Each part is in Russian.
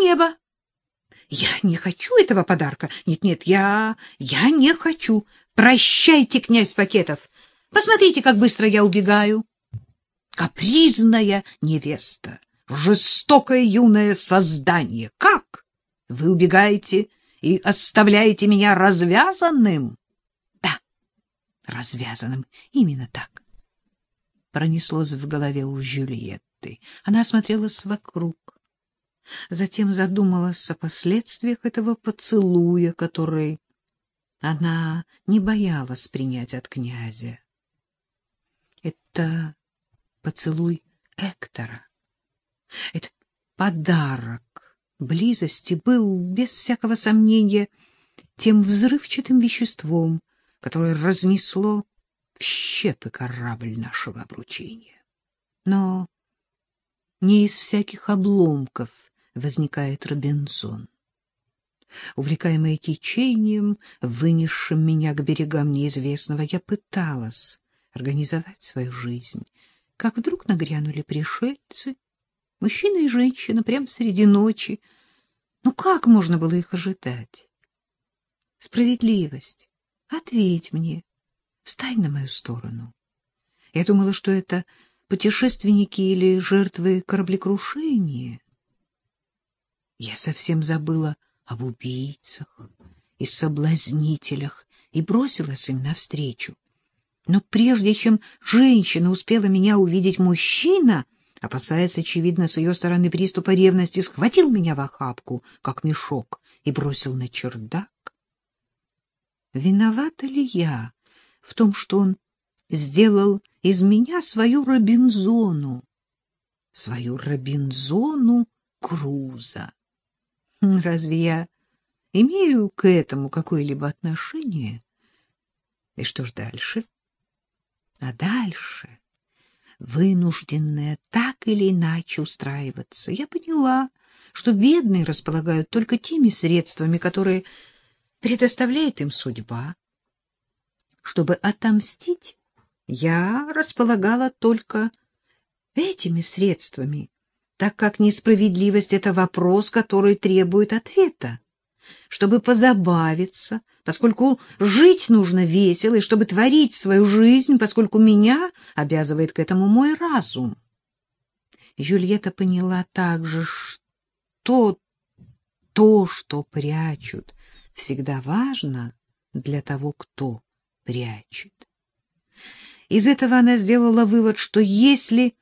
небо. Я не хочу этого подарка. Нет-нет, я... я не хочу. Прощайте, князь Пакетов. Посмотрите, как быстро я убегаю. Капризная невеста, жестокое юное создание. Как? Вы убегаете и оставляете меня развязанным? Да, развязанным. Именно так. Пронеслось в голове у Жюльетты. Она осмотрелась вокруг. Затем задумалась о последствиях этого поцелуя, который она не боялась принять от князя. Это поцелуй Эктора. Этот подарок близости был, без всякого сомнения, тем взрывчатым веществом, которое разнесло в щепы корабль нашего обручения. Но не из всяких обломков возникает Робинзон. Увлекаемая течением, вынесшим меня к берегам неизвестного, я пыталась организовать свою жизнь, как вдруг нагрянули пришельцы, мужчина и женщина, прямо среди ночи. Ну как можно было их ожидать? Справедливость, ответь мне, встань на мою сторону. Я думала, что это путешественники или жертвы кораблекрушения. Я совсем забыла об убийцах и соблазнителях и бросилась им навстречу. Но прежде чем женщина успела меня увидеть, мужчина, опасаясь, очевидно, с ее стороны приступа ревности, схватил меня в охапку, как мешок, и бросил на чердак. Виновата ли я в том, что он сделал из меня свою Робинзону, свою Робинзону Круза? Разве я имею к этому какое-либо отношение? И что ж дальше? А дальше, вынужденная так или иначе устраиваться, я поняла, что бедные располагают только теми средствами, которые предоставляет им судьба. Чтобы отомстить, я располагала только этими средствами, так как несправедливость — это вопрос, который требует ответа чтобы позабавиться, поскольку жить нужно весело, и чтобы творить свою жизнь, поскольку меня обязывает к этому мой разум. Жюльетта поняла также, что то, что прячут, всегда важно для того, кто прячет. Из этого она сделала вывод, что если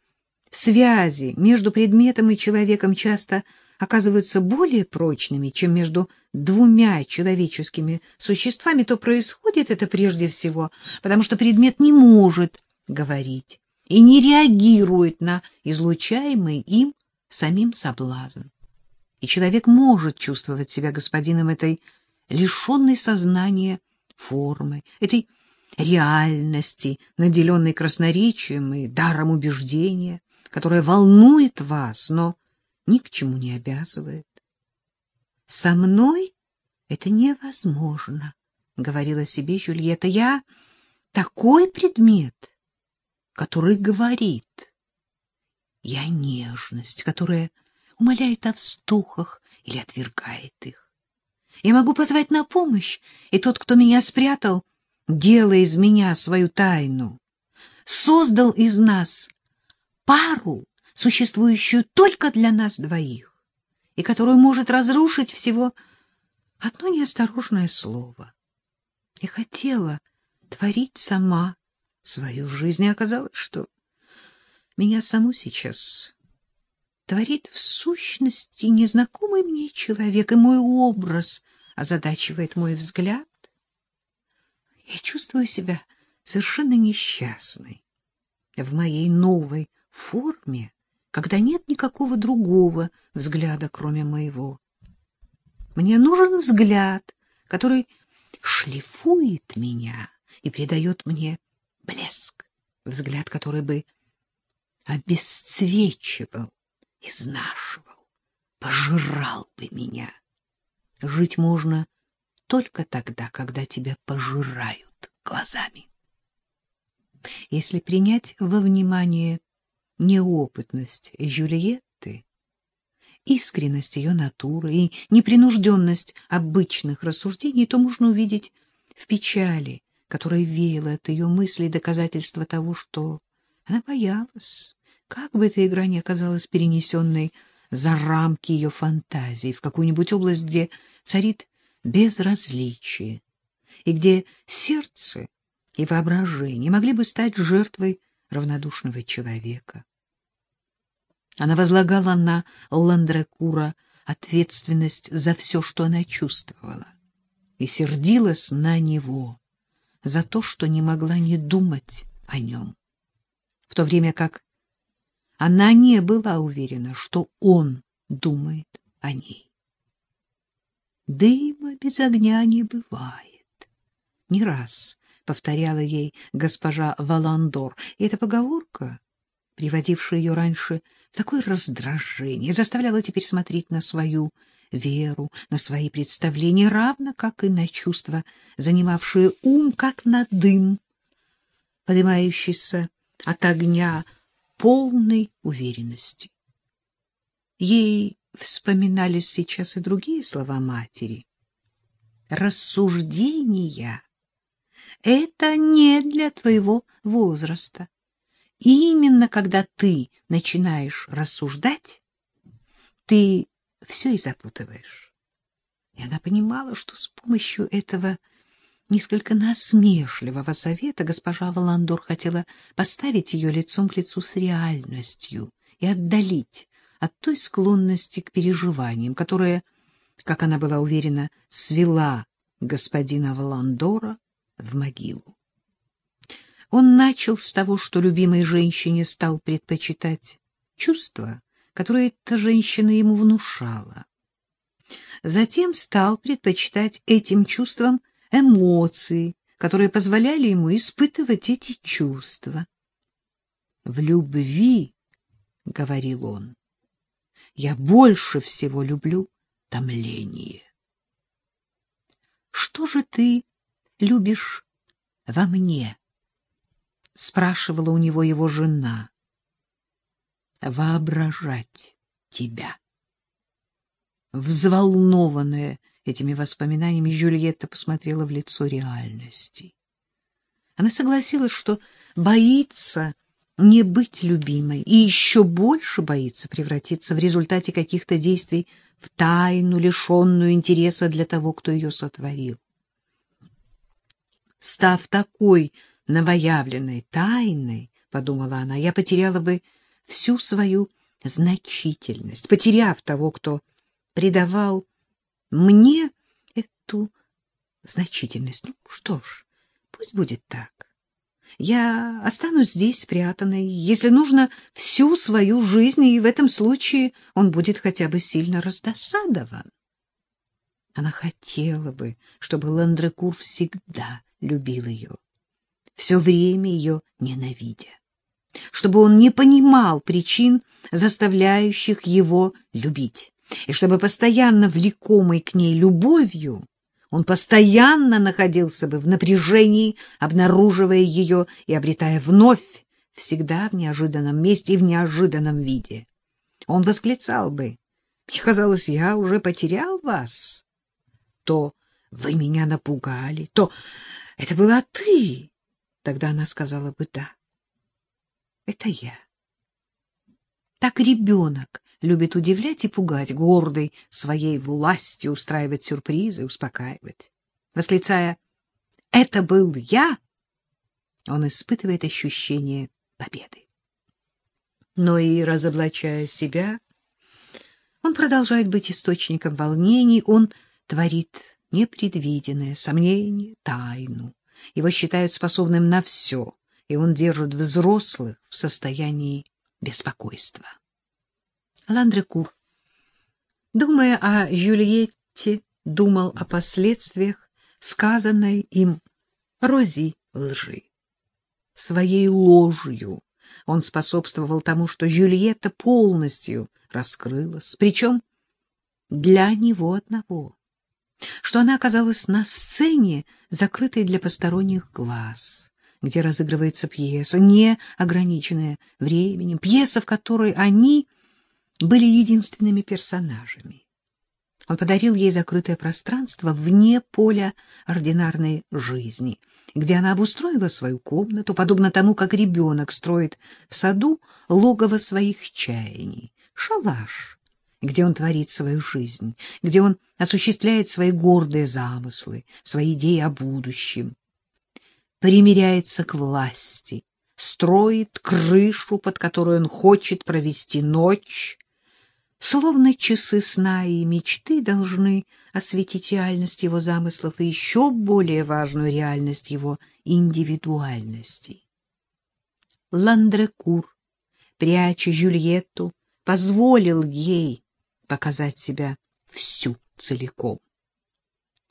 связи между предметом и человеком часто оказываются более прочными, чем между двумя человеческими существами, то происходит это прежде всего, потому что предмет не может говорить и не реагирует на излучаемый им самим соблазн. И человек может чувствовать себя господином этой лишенной сознания формы, этой реальности, наделенной красноречием и даром убеждения, которая волнует вас, но ни к чему не обязывает. Со мной это невозможно, говорила себе Жюльетта. Я такой предмет, который говорит. Я нежность, которая умоляет о вздохах или отвергает их. Я могу позвать на помощь, и тот, кто меня спрятал, делая из меня свою тайну, создал из нас пару, существующую только для нас двоих, и которую может разрушить всего одно неосторожное слово. И хотела творить сама свою жизнь, и оказалось, что меня саму сейчас творит в сущности незнакомый мне человек, и мой образ озадачивает мой взгляд. Я чувствую себя совершенно несчастной в моей новой форме, когда нет никакого другого взгляда, кроме моего. Мне нужен взгляд, который шлифует меня и придает мне блеск, взгляд, который бы обесцвечивал, изнашивал, пожирал бы меня. Жить можно только тогда, когда тебя пожирают глазами. Если принять во внимание неопытность Жюльетты искренность ее натуры и непринужденность обычных рассуждений, то можно увидеть в печали, которая веяла от ее мыслей доказательства того, что она боялась, как бы эта игра ни оказалась перенесенной за рамки ее фантазии, в какую-нибудь область, где царит безразличие, и где сердце и воображение могли бы стать жертвой равнодушного человека. Она возлагала на Ландрекура ответственность за все, что она чувствовала, и сердилась на него за то, что не могла не думать о нем, в то время как она не была уверена, что он думает о ней. Дыма без огня не бывает. Не раз повторяла ей госпожа Валандор, и эта поговорка, приводившая ее раньше в такое раздражение, заставляла теперь смотреть на свою веру, на свои представления, равно как и на чувства, занимавшие ум, как на дым, поднимающийся от огня полной уверенности. Ей вспоминались сейчас и другие слова матери. Рассуждения — это не для твоего возраста. И именно когда ты начинаешь рассуждать, ты все и запутываешь. И она понимала, что с помощью этого несколько насмешливого совета госпожа Валандор хотела поставить ее лицом к лицу с реальностью и отдалить от той склонности к переживаниям, которая, как она была уверена, свела господина Валандора в могилу. Он начал с того, что любимой женщине стал предпочитать чувства, которые эта женщина ему внушала. Затем стал предпочитать этим чувствам эмоции, которые позволяли ему испытывать эти чувства. «В любви, — говорил он, — я больше всего люблю томление». «Что же ты любишь во мне?» — спрашивала у него его жена. «Воображать тебя». Взволнованная этими воспоминаниями, Жюльетта посмотрела в лицо реальности. Она согласилась, что боится не быть любимой и еще больше боится превратиться в результате каких-то действий в тайну, лишенную интереса для того, кто ее сотворил. Став такой новоявленной тайной, — подумала она, — я потеряла бы всю свою значительность, потеряв того, кто придавал мне эту значительность. Ну что ж, пусть будет так. Я останусь здесь спрятанной, если нужно, всю свою жизнь, и в этом случае он будет хотя бы сильно раздосадован. Она хотела бы, чтобы Ландрекур всегда любил ее, все время ее ненавидя, чтобы он не понимал причин, заставляющих его любить и чтобы постоянно влекомый к ней любовью, он постоянно находился бы в напряжении, обнаруживая ее и обретая вновь, всегда в неожиданном месте и в неожиданном виде. Он восклицал бы, «Мне казалось, я уже потерял вас». То «Вы меня напугали», то «Это была ты». Тогда она сказала бы «Да, это я». Так ребенок любит удивлять и пугать, гордый своей властью устраивать сюрпризы, успокаивать. Восклицая «Это был я!», он испытывает ощущение победы. Но и разоблачая себя, он продолжает быть источником волнений, он творит непредвиденное, сомнение, тайну. Его считают способным на все, и он держит взрослых в состоянии беспокойства. Ландрекур, думая о Жюльетте, думал о последствиях сказанной им Рози лжи. Своей ложью он способствовал тому, что Жюльетта полностью раскрылась, причем для него одного, что она оказалась на сцене, закрытой для посторонних глаз, где разыгрывается пьеса, не ограниченная временем, пьеса, в которой они были единственными персонажами. Он подарил ей закрытое пространство вне поля ординарной жизни, где она обустроила свою комнату, подобно тому, как ребенок строит в саду логово своих чаяний, шалаш, где он творит свою жизнь, где он осуществляет свои гордые замыслы, свои идеи о будущем, примиряется к власти, строит крышу, под которой он хочет провести ночь, Словно часы сна и мечты должны осветить реальность его замыслов и еще более важную реальность его индивидуальности. Ландрекур, пряча Жюльетту, позволил ей показать себя всю целиком.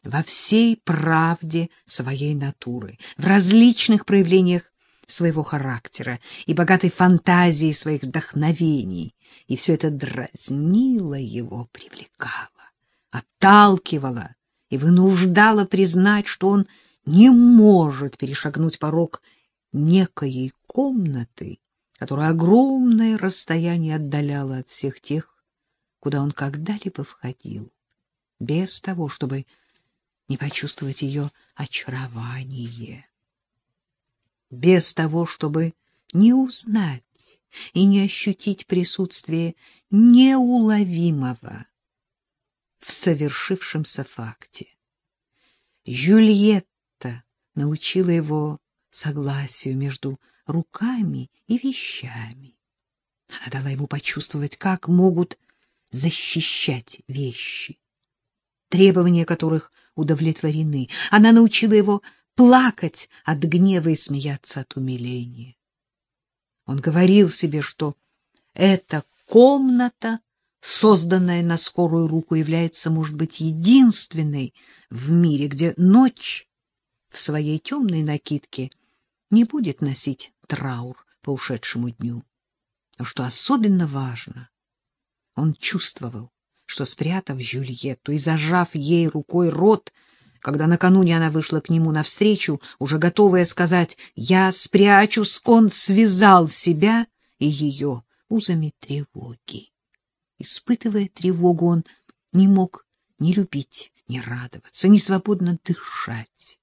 Во всей правде своей натуры, в различных проявлениях своего характера и богатой фантазии своих вдохновений, и все это дразнило его, привлекало, отталкивало и вынуждало признать, что он не может перешагнуть порог некой комнаты, которая огромное расстояние отдаляла от всех тех, куда он когда-либо входил, без того, чтобы не почувствовать ее очарование без того, чтобы не узнать и не ощутить присутствие неуловимого в совершившемся факте. Жюльетта научила его согласию между руками и вещами. Она дала ему почувствовать, как могут защищать вещи, требования которых удовлетворены. Она научила его плакать от гнева и смеяться от умиления. Он говорил себе, что эта комната, созданная на скорую руку, является, может быть, единственной в мире, где ночь в своей темной накидке не будет носить траур по ушедшему дню. Но что особенно важно, он чувствовал, что, спрятав Жюльетту и зажав ей рукой рот, когда накануне она вышла к нему навстречу, уже готовая сказать «Я спрячусь», он связал себя и ее узами тревоги. Испытывая тревогу, он не мог ни любить, ни радоваться, ни свободно дышать.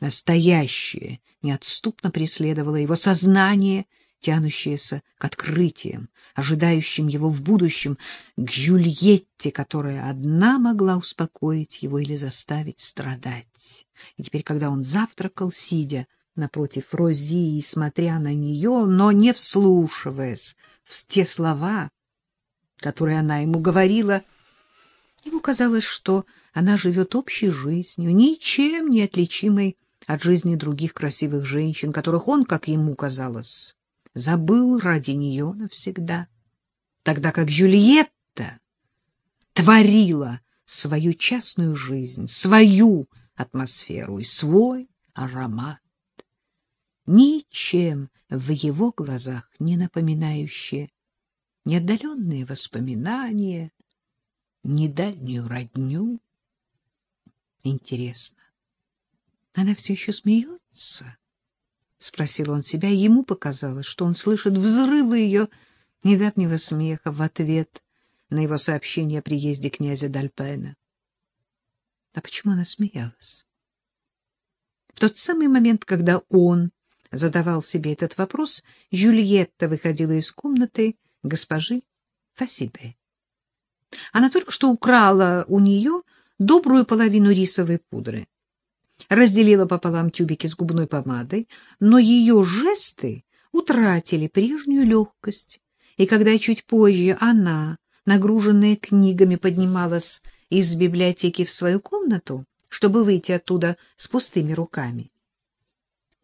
Настоящее неотступно преследовало его сознание — тянущееся к открытиям, ожидающим его в будущем, к Жюльетте, которая одна могла успокоить его или заставить страдать. И теперь, когда он завтракал, сидя напротив Рози и смотря на нее, но не вслушиваясь в те слова, которые она ему говорила, ему казалось, что она живет общей жизнью, ничем не отличимой от жизни других красивых женщин, которых он, как ему казалось, забыл ради нее навсегда, тогда как Жюльетта творила свою частную жизнь, свою атмосферу и свой аромат, ничем в его глазах не напоминающие ни отдаленные воспоминания, ни дальнюю родню. Интересно, она все еще смеется? — спросил он себя, ему показалось, что он слышит взрывы ее недавнего смеха в ответ на его сообщение о приезде князя Дальпена. А почему она смеялась? В тот самый момент, когда он задавал себе этот вопрос, Жюльетта выходила из комнаты госпожи Фасибе. Она только что украла у нее добрую половину рисовой пудры разделила пополам тюбики с губной помадой, но ее жесты утратили прежнюю легкость, и когда чуть позже она, нагруженная книгами, поднималась из библиотеки в свою комнату, чтобы выйти оттуда с пустыми руками,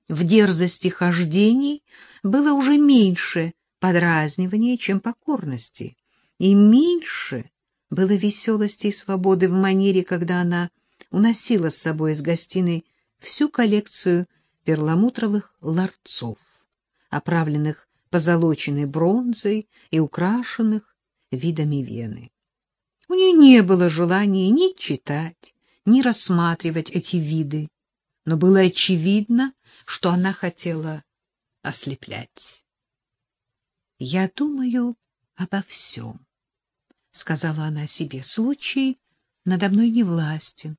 в дерзости хождений было уже меньше подразнивания, чем покорности, и меньше было веселости и свободы в манере, когда она уносила с собой из гостиной всю коллекцию перламутровых ларцов, оправленных позолоченной бронзой и украшенных видами вены. У нее не было желания ни читать, ни рассматривать эти виды, но было очевидно, что она хотела ослеплять. Я думаю обо всем, сказала она себе, — случай надо мной не властен.